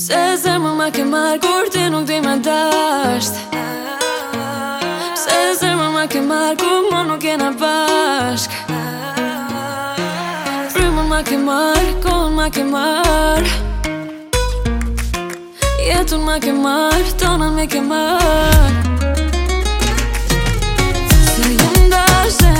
Pse zemë ma ke marrë kur ti nuk di me dasht Pse zemë ma ke marrë kur mu nuk jena bashk Frymën ma ke kohën ma ke marrë ma ke tonën me ke Se jëmë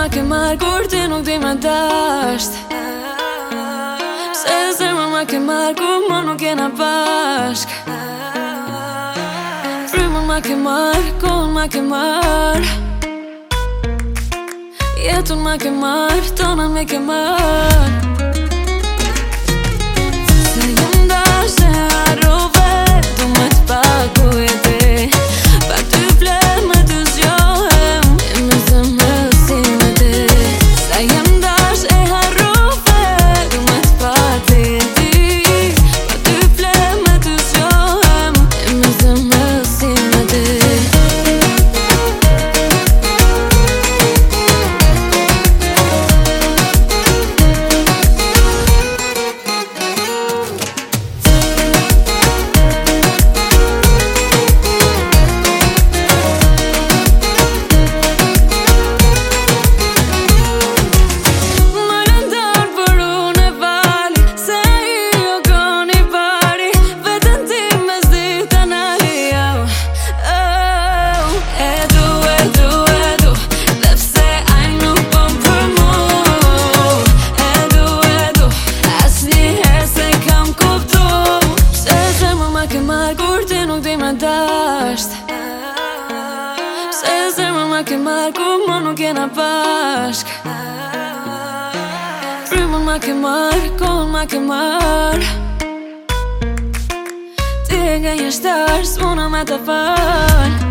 ma ke marrë kur ti nuk di me dasht Pse se ma ma ke marrë kur më nuk jena pashk Frymur ma ke marrë, kur ma ke marrë Jetur ma ke marrë, tonën me ke marrë me dasht Se se më më ke marrë ku më nuk jena pashk Pry më më ke marrë ku më më ke marrë Ti e nge një shtarë, s'mon me të parë